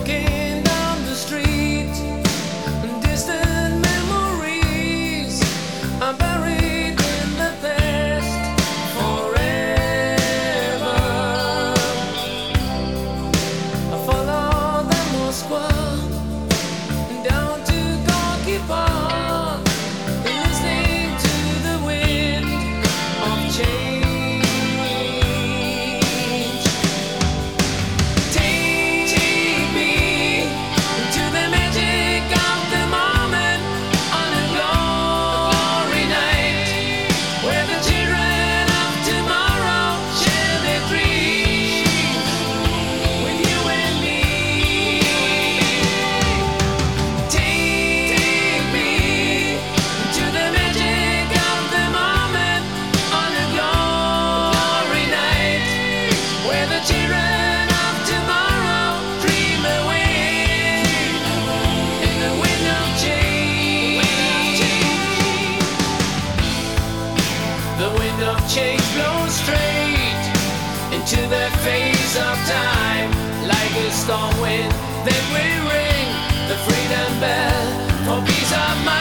Okay. wind of change blows straight into the face of time. Like a storm wind, then we ring the freedom bell for peace of mind.